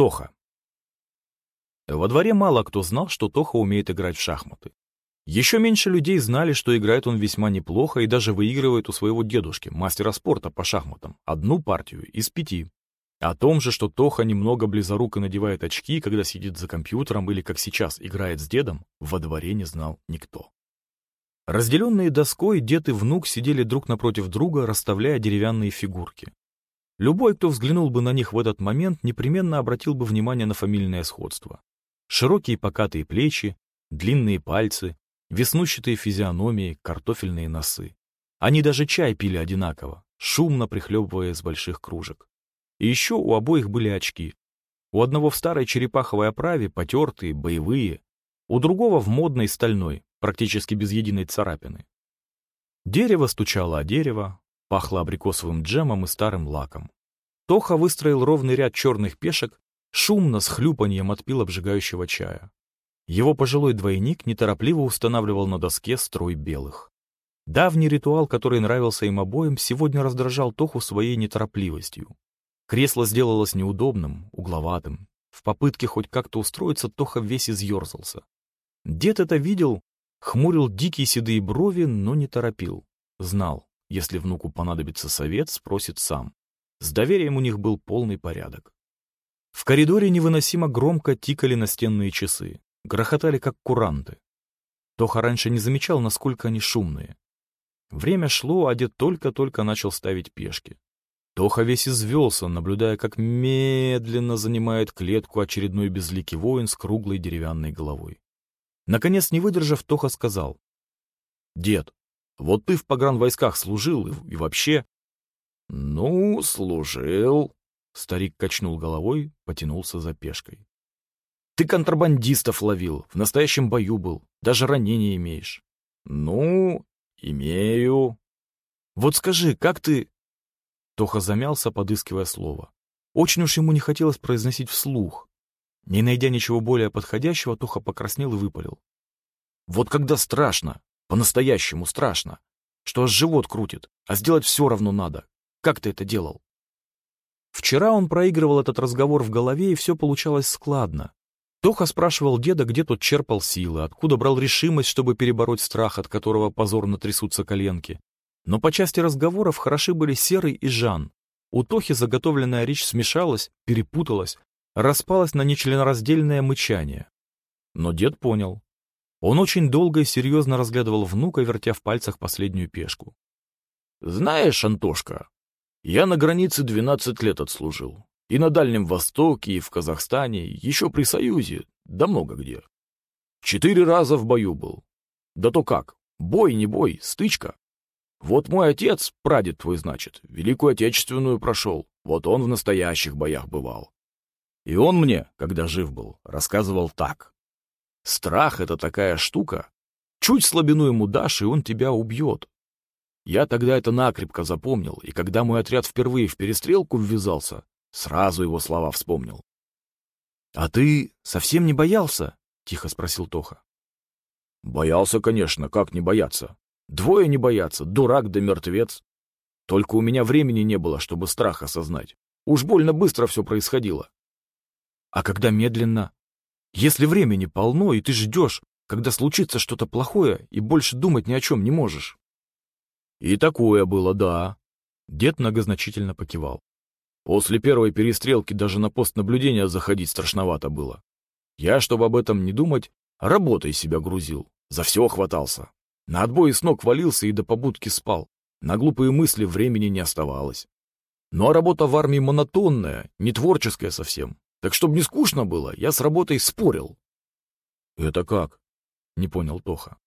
Тоха. Во дворе мало кто знал, что Тоха умеет играть в шахматы. Еще меньше людей знали, что играет он весьма неплохо и даже выигрывает у своего дедушки, мастера спорта по шахматам, одну партию из пяти. О том же, что Тоха немного близоруко надевает очки, когда сидит за компьютером или, как сейчас, играет с дедом, во дворе не знал никто. Разделенные доской, дед и внук сидели друг напротив друга, расставляя деревянные фигурки. Любой, кто взглянул бы на них в этот момент, непременно обратил бы внимание на фамильное сходство. Широкие покатые плечи, длинные пальцы, веснущатые физиономии, картофельные носы. Они даже чай пили одинаково, шумно прихлебывая из больших кружек. И еще у обоих были очки. У одного в старой черепаховой оправе, потертые, боевые, у другого в модной стальной, практически без единой царапины. Дерево стучало о дерево, пахло абрикосовым джемом и старым лаком. Тоха выстроил ровный ряд черных пешек, шумно с хлюпаньем отпил обжигающего чая. Его пожилой двойник неторопливо устанавливал на доске строй белых. Давний ритуал, который нравился им обоим, сегодня раздражал Тоху своей неторопливостью. Кресло сделалось неудобным, угловатым. В попытке хоть как-то устроиться Тоха весь изъерзался. Дед это видел, хмурил дикие седые брови, но не торопил. Знал, если внуку понадобится совет, спросит сам. С доверием у них был полный порядок. В коридоре невыносимо громко тикали настенные часы грохотали как куранты. Тоха раньше не замечал, насколько они шумные. Время шло, а дед только-только начал ставить пешки. Тоха весь извелся, наблюдая, как медленно занимает клетку очередной безликий воин с круглой деревянной головой. Наконец, не выдержав, Тоха сказал. «Дед, вот ты в погранвойсках служил и, вообще...» «Ну, служил...» Старик качнул головой, потянулся за пешкой. Ты контрабандистов ловил, в настоящем бою был, даже ранения имеешь. Ну, имею. Вот скажи, как ты... Тоха замялся, подыскивая слово. Очень уж ему не хотелось произносить вслух. Не найдя ничего более подходящего, Тоха покраснел и выпалил. Вот когда страшно, по-настоящему страшно, что аж живот крутит, а сделать все равно надо. Как ты это делал? Вчера он проигрывал этот разговор в голове, и все получалось складно. Тоха спрашивал деда, где тот черпал силы, откуда брал решимость, чтобы перебороть страх, от которого позорно трясутся коленки. Но по части разговоров хороши были Серый и Жан. У Тохи заготовленная речь смешалась, перепуталась, распалась на нечленораздельное мычание. Но дед понял. Он очень долго и серьезно разглядывал внука, вертя в пальцах последнюю пешку. «Знаешь, Антошка, я на границе двенадцать лет отслужил. И на Дальнем Востоке, и в Казахстане, еще при Союзе, да много где. Четыре раза в бою был. Да то как, бой не бой, стычка. Вот мой отец, прадед твой, значит, Великую Отечественную прошел, вот он в настоящих боях бывал. И он мне, когда жив был, рассказывал так. Страх — это такая штука. Чуть слабину ему дашь, и он тебя убьет. Я тогда это накрепко запомнил, и когда мой отряд впервые в перестрелку ввязался, Сразу его слова вспомнил. — А ты совсем не боялся? — тихо спросил Тоха. — Боялся, конечно, как не бояться. Двое не боятся, дурак да мертвец. Только у меня времени не было, чтобы страх осознать. Уж больно быстро все происходило. А когда медленно? Если времени полно, и ты ждешь, когда случится что-то плохое, и больше думать ни о чем не можешь. И такое было, да. Дед многозначительно покивал. После первой перестрелки даже на пост наблюдения заходить страшновато было. Я, чтобы об этом не думать, работой себя грузил. За все хватался. На отбой с ног валился и до побудки спал. На глупые мысли времени не оставалось. Ну а работа в армии монотонная, не творческая совсем. Так чтобы не скучно было, я с работой спорил. «Это как?» — не понял Тоха.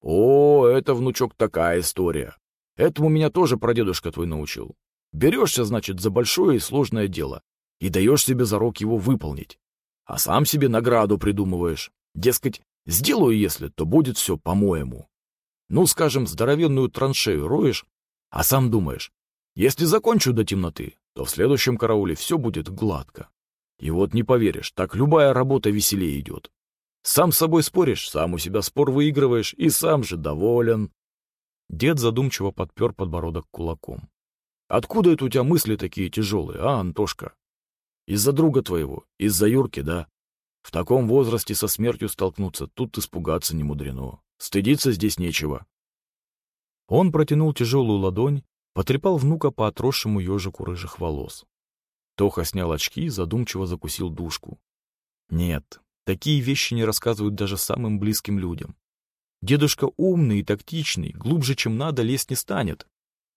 «О, это, внучок, такая история. Этому меня тоже прадедушка твой научил. Берешься, значит, за большое и сложное дело и даешь себе зарок его выполнить. А сам себе награду придумываешь. Дескать, сделаю если, то будет все по-моему. Ну, скажем, здоровенную траншею роешь, а сам думаешь, если закончу до темноты, то в следующем карауле все будет гладко. И вот не поверишь, так любая работа веселее идет. Сам с собой споришь, сам у себя спор выигрываешь и сам же доволен. Дед задумчиво подпер подбородок кулаком. Откуда это у тебя мысли такие тяжелые, а, Антошка? Из-за друга твоего, из-за Юрки, да? В таком возрасте со смертью столкнуться, тут испугаться не мудрено. Стыдиться здесь нечего. Он протянул тяжелую ладонь, потрепал внука по отросшему ежику рыжих волос. Тоха снял очки и задумчиво закусил душку. Нет, такие вещи не рассказывают даже самым близким людям. Дедушка умный и тактичный, глубже, чем надо, лезть не станет.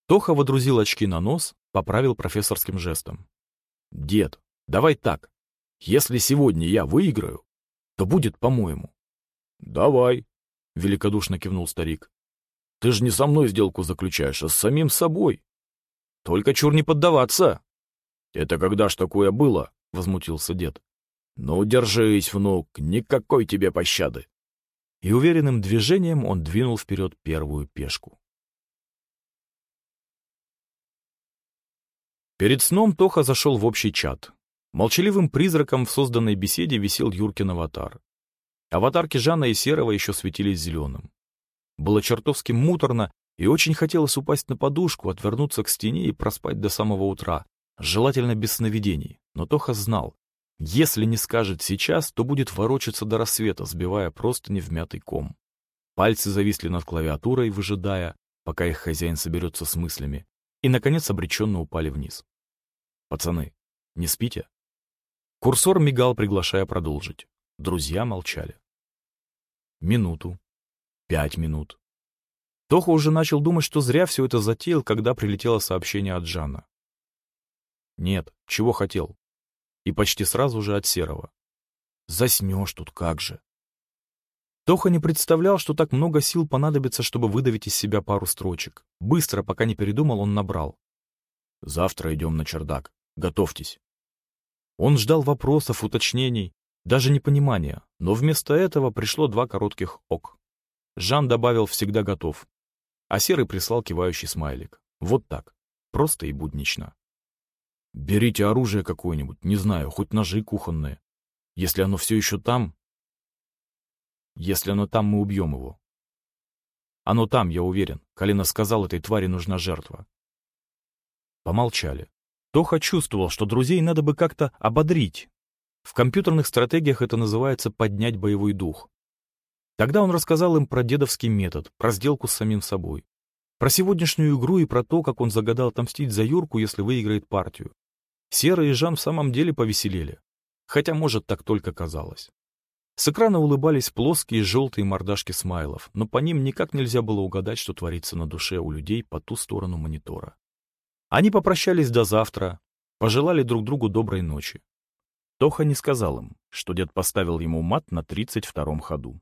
Тоха водрузил очки на нос, поправил профессорским жестом. «Дед, давай так. Если сегодня я выиграю, то будет по-моему». «Давай», — великодушно кивнул старик. «Ты же не со мной сделку заключаешь, а с самим собой. Только чур не поддаваться». «Это когда ж такое было?» — возмутился дед. «Ну, держись, внук, никакой тебе пощады» и уверенным движением он двинул вперед первую пешку. Перед сном Тоха зашел в общий чат. Молчаливым призраком в созданной беседе висел Юркин аватар. Аватарки Жана и Серого еще светились зеленым. Было чертовски муторно, и очень хотелось упасть на подушку, отвернуться к стене и проспать до самого утра, желательно без сновидений. Но Тоха знал, если не скажет сейчас, то будет ворочаться до рассвета, сбивая просто невмятый ком. Пальцы зависли над клавиатурой, выжидая, пока их хозяин соберется с мыслями, и, наконец, обреченно упали вниз. «Пацаны, не спите?» Курсор мигал, приглашая продолжить. Друзья молчали. Минуту. Пять минут. Тоха уже начал думать, что зря все это затеял, когда прилетело сообщение от Жана. Нет, чего хотел и почти сразу же от серого. Заснешь тут как же. Тоха не представлял, что так много сил понадобится, чтобы выдавить из себя пару строчек. Быстро, пока не передумал, он набрал. «Завтра идем на чердак. Готовьтесь». Он ждал вопросов, уточнений, даже непонимания, но вместо этого пришло два коротких «ок». Жан добавил «всегда готов», а Серый прислал кивающий смайлик. Вот так, просто и буднично. Берите оружие какое-нибудь, не знаю, хоть ножи кухонные. Если оно все еще там... Если оно там, мы убьем его. Оно там, я уверен. Калина сказал, этой твари нужна жертва. Помолчали. Тоха чувствовал, что друзей надо бы как-то ободрить. В компьютерных стратегиях это называется «поднять боевой дух». Тогда он рассказал им про дедовский метод, про сделку с самим собой. Про сегодняшнюю игру и про то, как он загадал отомстить за Юрку, если выиграет партию. Сера и Жан в самом деле повеселели. Хотя, может, так только казалось. С экрана улыбались плоские желтые мордашки смайлов, но по ним никак нельзя было угадать, что творится на душе у людей по ту сторону монитора. Они попрощались до завтра, пожелали друг другу доброй ночи. Тоха не сказал им, что дед поставил ему мат на тридцать втором ходу.